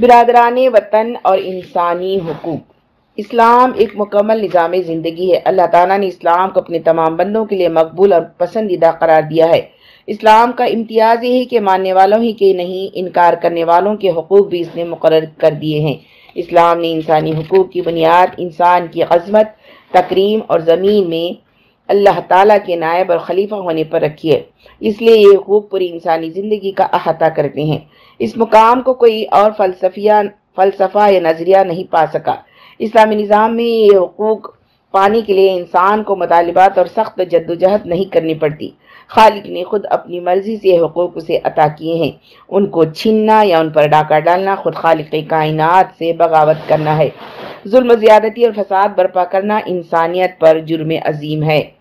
برادران وطن اور انسانی حقوق۔ اسلام ایک مکمل نظام زندگی ہے۔ اللہ تعالیٰ نے اسلام کو اپنے تمام بندوں کے لیے مقبول اور پسندیدہ قرار دیا ہے۔ اسلام کا امتیاز یہ ہے کہ ماننے والوں ہی کے نہیں، انکار کرنے والوں کے حقوق بھی اس نے مقرر کر دیے ہیں۔ اسلام نے انسانی حقوق کی بنیاد، انسان کی عظمت، تکریم اور زمین میں اللہ تعالیٰ کے نائب اور خلیفہ ہونے پر رکھی ہے۔ اس لیے یہ حقوق پوری انسانی زندگی کا احاطہ کرتے ہیں۔ اس مقام کو کوئی اور فلسفیہ فلسفہ یا نظریہ نہیں پا سکا۔ اسلامی نظام میں یہ حقوق پانے کے لیے انسان کو مطالبات اور سخت جد و جہد نہیں کرنی پڑتی۔ خالق نے خود اپنی مرضی سے حقوق اسے عطا کیے ہیں۔ ان کو چھننا یا ان پر ڈاکہ ڈالنا خود خالق کائنات سے بغاوت کرنا ہے۔ ظلم و زیادتی اور فساد برپا کرنا انسانیت پر جرم عظیم ہے۔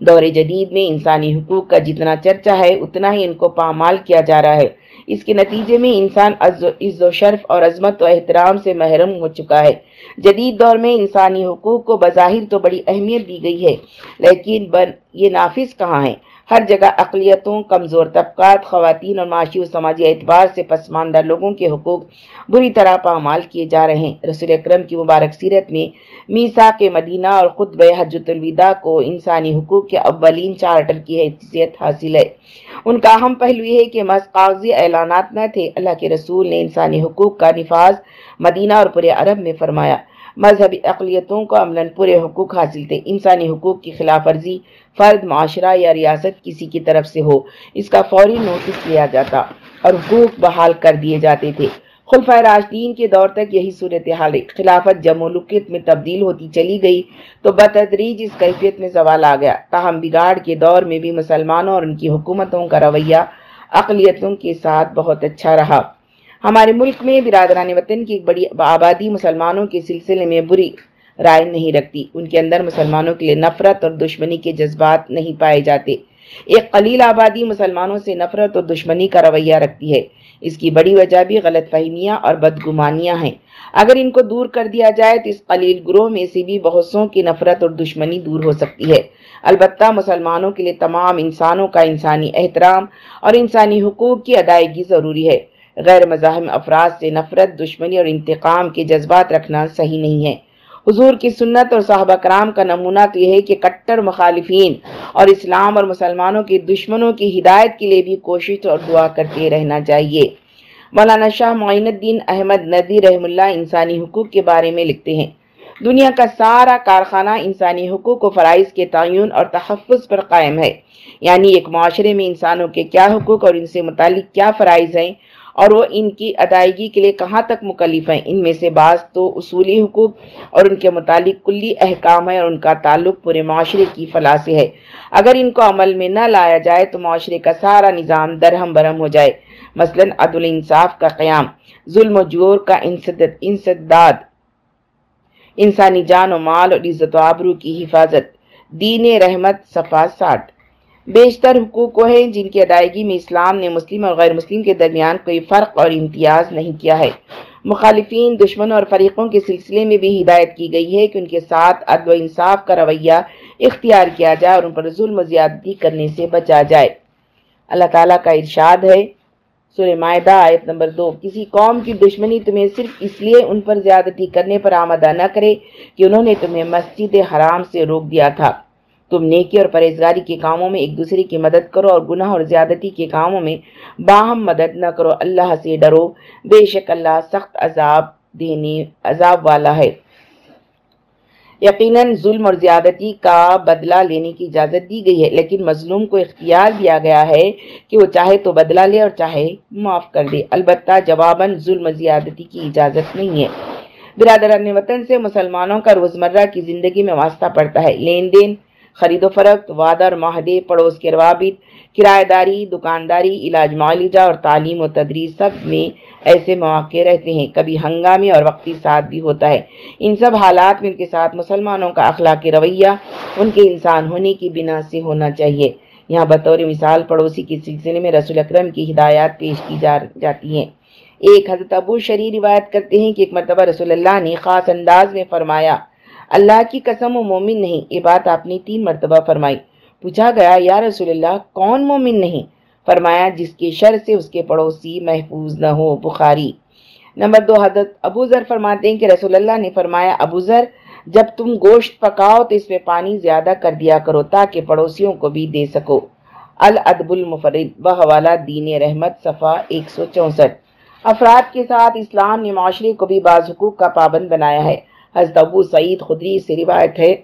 دور جدید میں انسانی حقوق کا جتنا چرچا ہے، اتنا ہی ان کو پامال کیا جا رہا ہے۔ اس کے نتیجے میں انسان عز و شرف اور عظمت و احترام سے محرم ہو چکا ہے۔ جدید دور میں انسانی حقوق کو بظاہر تو بڑی اہمیت دی گئی ہے، لیکن یہ نافذ کہاں ہیں ہر جگہ اقلیتوں، کمزور طبقات، خواتین اور معاشی و سماجی اعتبار سے پسماندہ لوگوں کے حقوق بری طرح پامال کیے جا رہے ہیں۔ رسول اکرم کی مبارک سیرت میں میسا کے مدینہ اور خطب حجت الوداع کو انسانی حقوق کے اولین چارٹر کی حیثیت حاصل ہے۔ ان کا اہم پہلو یہ ہے کہ محض کاغذی اعلانات نہ تھے، اللہ کے رسول نے انسانی حقوق کا نفاذ مدینہ اور پورے عرب میں فرمایا۔ مذہبی اقلیتوں کو عملاً پورے حقوق حاصل تھے۔ انسانی حقوق کی خلاف ورزی فرد، معاشرہ یا ریاست کسی کی طرف سے ہو، اس کا فوری نوٹس لیا جاتا اور حقوق بحال کر دیے جاتے تھے۔ خلفۂ راشدین کے دور تک یہی صورتحال خلافت جب ملکیت میں تبدیل ہوتی چلی گئی تو بتدریج اس کیفیت میں زوال آ گیا۔ تاہم، بگاڑ کے دور میں بھی مسلمانوں اور ان کی حکومتوں کا رویہ اقلیتوں کے ساتھ بہت اچھا رہا۔ ہمارے ملک میں برادران وطن کی ایک بڑی آبادی مسلمانوں کے سلسلے میں بری رائے نہیں رکھتی۔ ان کے اندر مسلمانوں کے لیے نفرت اور دشمنی کے جذبات نہیں پائے جاتے۔ ایک قلیل آبادی مسلمانوں سے نفرت اور دشمنی کا رویہ رکھتی ہے۔ اس کی بڑی وجہ بھی غلط فہمیاں اور بدگمانیاں ہیں۔ اگر ان کو دور کر دیا جائے تو اس قلیل گروہ میں سے بھی بہت سو کی نفرت اور دشمنی دور ہو سکتی ہے۔ البتہ مسلمانوں کے لیے تمام انسانوں کا انسانی احترام اور انسانی حقوق کی ادائیگی ضروری ہے۔ غیر مزاحم افراد سے نفرت، دشمنی اور انتقام کے جذبات رکھنا صحیح نہیں ہے۔ حضور کی سنت اور صحابہ کرام کا نمونہ تو یہ ہے کہ کٹر مخالفین اور اسلام اور مسلمانوں کے دشمنوں کی ہدایت کے لیے بھی کوشش اور دعا کرتے رہنا چاہیے۔ مولانا شاہ معین الدین احمد ندی رحم اللہ انسانی حقوق کے بارے میں لکھتے ہیں۔ دنیا کا سارا کارخانہ انسانی حقوق و فرائض کے تعین اور تحفظ پر قائم ہے۔ یعنی ایک معاشرے میں انسانوں کے کیا حقوق اور ان سے متعلق کیا فرائض ہیں؟ اور وہ ان کی ادائیگی کے لیے کہاں تک مکلف ہیں؟ ان میں سے بعض تو اصولی حقوق اور ان کے متعلق کلی احکام ہے اور ان کا تعلق پورے معاشرے کی فلاح سے ہے۔ اگر ان کو عمل میں نہ لایا جائے تو معاشرے کا سارا نظام درہم برہم ہو جائے۔ مثلا عدل انصاف کا قیام، ظلم و جور کا انسداد، انسانی جان و مال اور عزت و آبرو کی حفاظت، دین رحمت، صفا ساٹھ بیشتر حقوق وہ ہیں جن کی ادائیگی میں اسلام نے مسلم اور غیر مسلم کے درمیان کوئی فرق اور امتیاز نہیں کیا ہے۔ مخالفین، دشمنوں اور فریقوں کے سلسلے میں بھی ہدایت کی گئی ہے کہ ان کے ساتھ عدل و انصاف کا رویہ اختیار کیا جائے اور ان پر ظلم و زیادتی کرنے سے بچا جائے۔ اللہ تعالیٰ کا ارشاد ہے، سورہ معدہ آیت نمبر دو، کسی قوم کی دشمنی تمہیں صرف اس لیے ان پر زیادتی کرنے پر آمدہ نہ کرے کہ انہوں نے تمہیں مسجد حرام سے روک دیا تھا۔ تم نیکی اور پرہیزگاری کے کاموں میں ایک دوسرے کی مدد کرو اور گناہ اور زیادتی کے کاموں میں باہم مدد نہ کرو۔ اللہ سے ڈرو۔ بے شک اللہ سخت عذاب دینے، عذاب والا ہے۔ یقیناً ظلم اور زیادتی کا بدلہ لینے کی اجازت دی گئی ہے، لیکن مظلوم کو اختیار دیا گیا ہے کہ وہ چاہے تو بدلہ لے اور چاہے معاف کر دے۔ البتہ جواباً ظلم و زیادتی کی اجازت نہیں ہے۔ برادران وطن سے مسلمانوں کا روزمرہ کی زندگی میں واسطہ پڑتا ہے۔ لین دین خرید و فروخت وادر معاہدے پڑوس کے روابط، کرایہ داری، دکانداری، علاج معالجہ اور تعلیم و تدریس سب میں ایسے مواقع رہتے ہیں۔ کبھی ہنگامی اور وقتی ساتھ بھی ہوتا ہے۔ ان سب حالات میں ان کے ساتھ مسلمانوں کا اخلاق رویہ، ان کے انسان ہونے کی بنا سے ہونا چاہیے۔ یہاں بطور مثال پڑوسی کے سلسلے میں رسول اکرم کی ہدایات پیش کی جا جاتی ہیں۔ ایک حضرت ابو شری روایت کرتے ہیں کہ ایک مرتبہ رسول اللہ نے خاص انداز میں فرمایا اللہ کی قسم و مومن نہیں۔ یہ بات آپ نے تین مرتبہ فرمائی۔ پوچھا گیا، یا رسول اللہ، کون مومن نہیں؟ فرمایا، جس کے شر سے اس کے پڑوسی محفوظ نہ ہو، بخاری۔ نمبر دو، حضرت ابو ذر فرماتے ہیں کہ رسول اللہ نے فرمایا، ابو ذر، جب تم گوشت پکاؤ تو اس میں پانی زیادہ کر دیا کرو تاکہ پڑوسیوں کو بھی دے سکو۔ الادب المفرد و حوالہ دین رحمت، صفحہ ایک سو چونسٹھ۔ افراد کے ساتھ اسلام نے معاشرے کو بھی بعض حقوق کا پابند بنایا ہے۔ حضرت ابو سعید خدری سے روایت ہے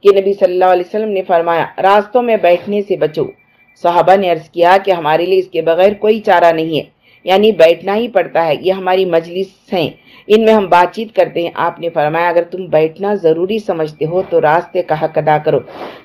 کہ نبی صلی اللہ علیہ وسلم نے فرمایا، راستوں میں بیٹھنے سے بچو۔ صحابہ نے عرض کیا کہ ہمارے لیے اس کے بغیر کوئی چارہ نہیں ہے۔ یعنی بیٹھنا ہی پڑتا ہے۔ یہ ہماری مجلس ہیں۔ ان میں ہم بات چیت کرتے ہیں۔ آپ نے فرمایا، اگر تم بیٹھنا ضروری سمجھتے ہو تو راستے کا حق ادا کرو۔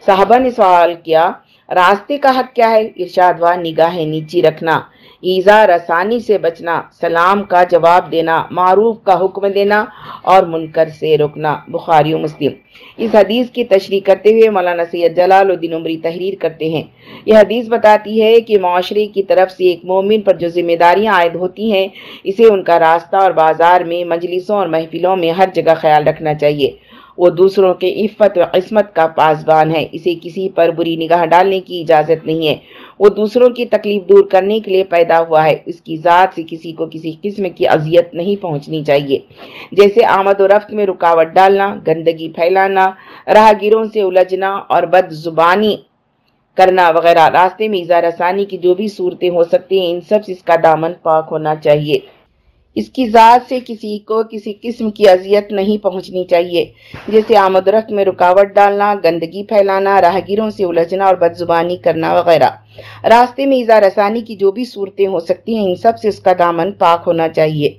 صحابہ نے سوال کیا، راستے کا حق کیا ہے؟ ارشاد وا نگاہ نیچی رکھنا۔ ایزا رسانی سے بچنا، سلام کا جواب دینا، معروف کا حکم دینا اور منکر سے رکنا بخاری و مسلم۔ اس حدیث کی تشریح کرتے ہوئے مولانا سید جلال الدین عمری تحریر کرتے ہیں۔ یہ حدیث بتاتی ہے کہ معاشرے کی طرف سے ایک مومن پر جو ذمہ داریاں عائد ہوتی ہیں، اسے ان کا راستہ اور بازار میں، مجلسوں اور محفلوں میں ہر جگہ خیال رکھنا چاہیے۔ وہ دوسروں کے عفت و قسمت کا پاسبان ہے۔ اسے کسی پر بری نگاہ ڈالنے کی اجازت نہیں ہے۔ وہ دوسروں کی تکلیف دور کرنے کے لیے پیدا ہوا ہے۔ اس کی ذات سے کسی کو کسی قسم کی اذیت نہیں پہنچنی چاہیے۔ جیسے آمد و رفت میں رکاوٹ ڈالنا، گندگی پھیلانا راہ گیروں سے الجھنا اور بد زبانی کرنا وغیرہ۔ راستے میں اظہار رسانی کی جو بھی صورتیں ہو سکتی ہیں، ان سب سے اس کا دامن پاک ہونا چاہیے۔ اس کی ذات سے کسی کو کسی قسم کی اذیت نہیں پہنچنی چاہیے۔ جیسے آمد رفت میں رکاوٹ ڈالنا، گندگی پھیلانا، راہگیروں سے الجھنا اور بد زبانی کرنا وغیرہ۔ راستے میں اظہار رسانی کی جو بھی صورتیں ہو سکتی ہیں، ان سب سے اس کا دامن پاک ہونا چاہیے۔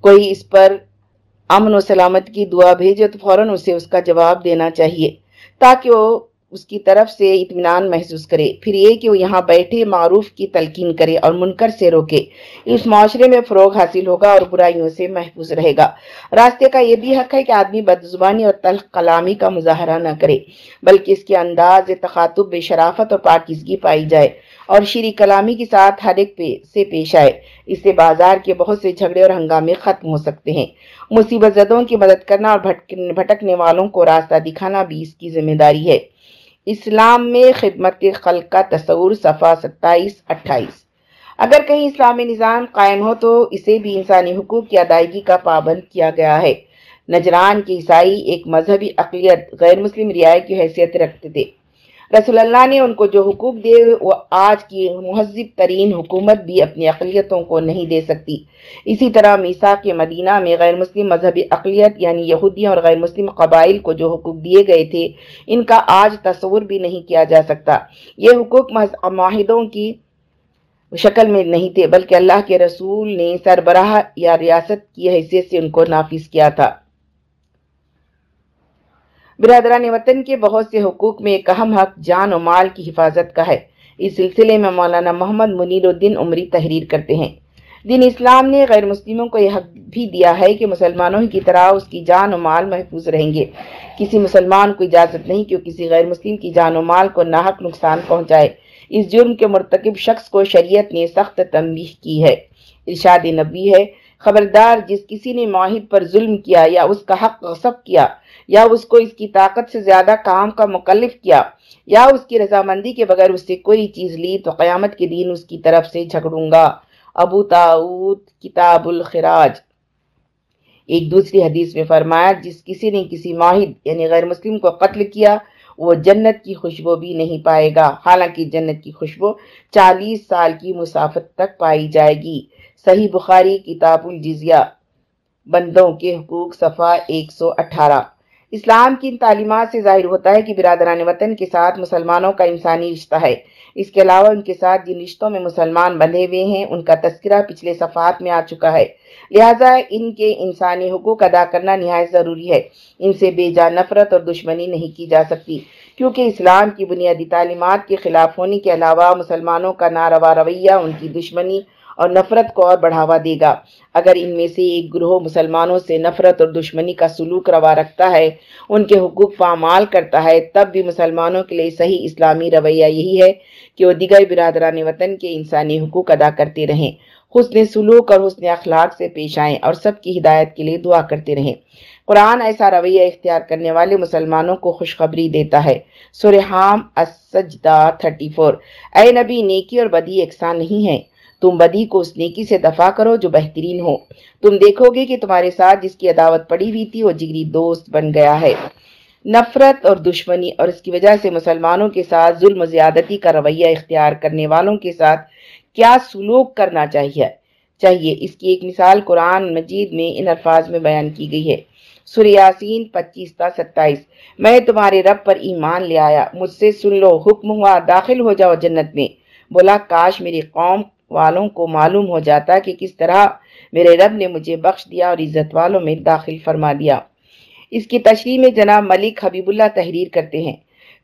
کوئی اس پر امن و سلامت کی دعا بھیجے تو فوراً اسے اس کا جواب دینا چاہیے، تاکہ وہ اس کی طرف سے اطمینان محسوس کرے۔ پھر یہ کہ وہ یہاں بیٹھے معروف کی تلقین کرے اور منکر سے روکے۔ اس معاشرے میں فروغ حاصل ہوگا اور برائیوں سے محفوظ رہے گا۔ راستے کا یہ بھی حق ہے کہ آدمی بدزبانی اور تلخ کلامی کا مظاہرہ نہ کرے، بلکہ اس کے انداز تخاتب بے شرافت اور پاکیزگی پائی جائے اور شیری کلامی کے ساتھ ہر ایک پہ سے پیش آئے۔ اس سے بازار کے بہت سے جھگڑے اور ہنگامے ختم ہو سکتے ہیں۔ مصیبت زدوں کی مدد کرنا اور بھٹکنے والوں کو راستہ دکھانا بھی اس کی ذمہ داری ہے۔ اسلام میں خدمت خلق کا تصور صفحہ ستائیس، اٹھائیس۔ اگر کہیں اسلامی نظام قائم ہو تو اسے بھی انسانی حقوق کی ادائیگی کا پابند کیا گیا ہے۔ نجران کی عیسائی ایک مذہبی اقلیت غیر مسلم رعایت کی حیثیت رکھتے تھے۔ رسول اللہ نے ان کو جو حقوق دے وہ آج کی مہذب ترین حکومت بھی اپنی اقلیتوں کو نہیں دے سکتی۔ اسی طرح میسا کے مدینہ میں غیر مسلم مذہبی اقلیت یعنی یہودیوں اور غیر مسلم قبائل کو جو حقوق دیے گئے تھے، ان کا آج تصور بھی نہیں کیا جا سکتا۔ یہ حقوق معاہدوں کی شکل میں نہیں تھے، بلکہ اللہ کے رسول نے سربراہ یا ریاست کی حیثیت سے ان کو نافذ کیا تھا۔ برادران وطن کے بہت سے حقوق میں ایک اہم حق جان و مال کی حفاظت کا ہے۔ اس سلسلے میں مولانا محمد منیر الدین عمری تحریر کرتے ہیں۔ دین اسلام نے غیر مسلموں کو یہ حق بھی دیا ہے کہ مسلمانوں کی طرح اس کی جان و مال محفوظ رہیں گے۔ کسی مسلمان کو اجازت نہیں کہ وہ کسی غیر مسلم کی جان و مال کو ناحق نقصان پہنچائے۔ اس جرم کے مرتکب شخص کو شریعت نے سخت تنبیح کی ہے۔ ارشاد نبی ہے خبردار جس کسی نے معاہد پر ظلم کیا یا اس کا حق غصب کیا یا اس کو اس کی طاقت سے زیادہ کام کا مکلف کیا یا اس کی رضامندی کے بغیر اس سے کوئی چیز لی تو قیامت کے دن اس کی طرف سے جھگڑوں گا۔ ابو تاؤد کتاب الخراج۔ ایک دوسری حدیث میں فرمایا، جس کسی نے کسی معاہد یعنی غیر مسلم کو قتل کیا وہ جنت کی خوشبو بھی نہیں پائے گا۔ حالانکہ جنت کی خوشبو چالیس سال کی مسافت تک پائی جائے گی۔ صحیح بخاری، کتاب الجزیہ، بندوں کے حقوق، صفحہ ایک سو اٹھارہ۔ اسلام کی ان تعلیمات سے ظاہر ہوتا ہے کہ برادران وطن کے ساتھ مسلمانوں کا انسانی رشتہ ہے۔ اس کے علاوہ ان کے ساتھ جن رشتوں میں مسلمان بندھے ہوئے ہیں، ان کا تذکرہ پچھلے صفحات میں آ چکا ہے۔ لہٰذا ان کے انسانی حقوق ادا کرنا نہایت ضروری ہے۔ ان سے بے جان نفرت اور دشمنی نہیں کی جا سکتی۔ کیونکہ اسلام کی بنیادی تعلیمات کے خلاف ہونے کے علاوہ مسلمانوں کا ناروا رویہ، ان کی دشمنی اور نفرت کو اور بڑھاوا دے گا۔ اگر ان میں سے ایک گروہ مسلمانوں سے نفرت اور دشمنی کا سلوک روا رکھتا ہے، ان کے حقوق پامال کرتا ہے، تب بھی مسلمانوں کے لیے صحیح اسلامی رویہ یہی ہے کہ وہ دیگر برادران وطن کے انسانی حقوق ادا کرتے رہیں۔ حسن سلوک اور حسن اخلاق سے پیش آئیں اور سب کی ہدایت کے لیے دعا کرتے رہیں۔ قرآن ایسا رویہ اختیار کرنے والے مسلمانوں کو خوشخبری دیتا ہے۔ سورحام السجدہ 34 اے نبی، نیکی اور بدی یکساں نہیں ہے۔ تم بدی کو اس نیکی سے دفاع کرو جو بہترین ہو۔ تم دیکھو گے کہ تمہارے ساتھ جس کی عداوت پڑی ہوئی تھی وہ جگری دوست بن گیا ہے۔ نفرت اور دشمنی اور اس کی وجہ سے مسلمانوں کے ساتھ ظلم و زیادتی کا رویہ اختیار کرنے والوں کے ساتھ کیا سلوک کرنا چاہیے؟ چاہیے، اس کی ایک مثال قرآن مجید میں ان الفاظ میں بیان کی گئی ہے۔ سریاسین پچیس تا ستائیس۔ میں تمہارے رب پر ایمان لے آیا، مجھ سے سن لو، حکم ہوا، داخل ہو جاؤ جنت میں۔ بولا، کاش میری قوم والوں کو معلوم ہو جاتا کہ کس طرح میرے رب نے مجھے بخش دیا اور عزت والوں میں داخل فرما دیا۔ اس کی تشریح میں جناب ملک حبیب اللہ تحریر کرتے ہیں۔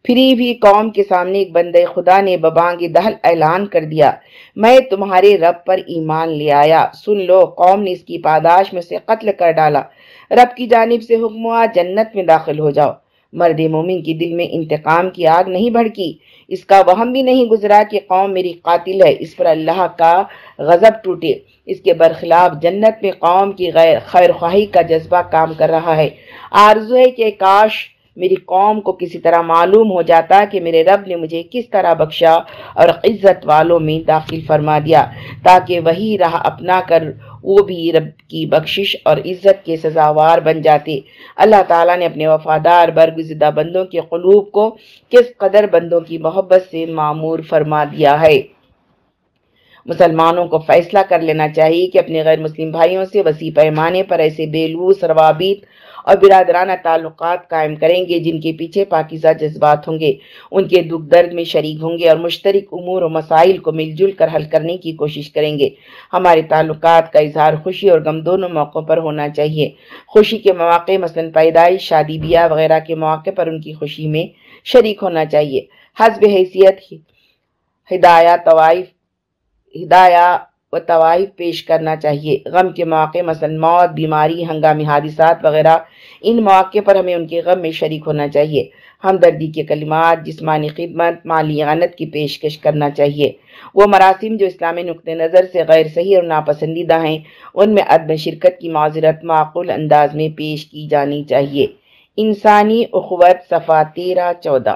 پھری بھی قوم کے سامنے ایک بندے خدا نے ببانگ دہل اعلان کر دیا، میں تمہارے رب پر ایمان لے آیا۔ سن لو، قوم نے اس کی پاداش میں سے قتل کر ڈالا۔ رب کی جانب سے حکم ہوا، جنت میں داخل ہو جاؤ۔ مرد مومن کی دل میں انتقام کی آگ نہیں بھڑکی۔ اس کا وہم بھی نہیں گزرا کہ قوم میری قاتل ہے۔ اس پر اللہ کا غضب ٹوٹے۔ اس کے برخلاف جنت میں قوم کی غیر خیر خواہی کا جذبہ کام کر رہا ہے۔ آرزو ہے کہ کاش میری قوم کو کسی طرح معلوم ہو جاتا کہ میرے رب نے مجھے کس طرح بخشا اور عزت والوں میں داخل فرما دیا، تاکہ وہی راہ اپنا کر وہ بھی رب کی بخشش اور عزت کے سزاوار بن جاتے۔ اللہ تعالیٰ نے اپنے وفادار برگزدہ بندوں کے قلوب کو کس قدر بندوں کی محبت سے معمور فرما دیا ہے۔ مسلمانوں کو فیصلہ کر لینا چاہیے کہ اپنے غیر مسلم بھائیوں سے وسیع پیمانے پر ایسے بے بیلوس روابط اور برادرانہ تعلقات قائم کریں گے جن کے پیچھے پاکیزہ جذبات ہوں گے۔ ان کے دکھ درد میں شریک ہوں گے اور مشترک امور و مسائل کو مل جل کر حل کرنے کی کوشش کریں گے۔ ہمارے تعلقات کا اظہار خوشی اور غم دونوں موقعوں پر ہونا چاہیے۔ خوشی کے مواقع مثلا پیدائش، شادی، بیاہ وغیرہ کے مواقع پر ان کی خوشی میں شریک ہونا چاہیے۔ حسب حیثیت، ہدایہ، طوائف، ہدایہ و طوائف پیش کرنا چاہیے۔ غم کے مواقع، مثلا موت، بیماری، ہنگامی حادثات وغیرہ، ان مواقع پر ہمیں ان کے غم میں شریک ہونا چاہیے۔ ہمدردی کے کلمات، جسمانی خدمت، مالی عانت کی پیشکش کرنا چاہیے۔ وہ مراسم جو اسلامی نقطۂ نظر سے غیر صحیح اور ناپسندیدہ ہیں، ان میں عدم شرکت کی معذرت معقول انداز میں پیش کی جانی چاہیے۔ انسانی اخوت صفا تیرہ چودہ